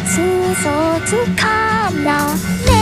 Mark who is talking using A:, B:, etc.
A: つそつからね。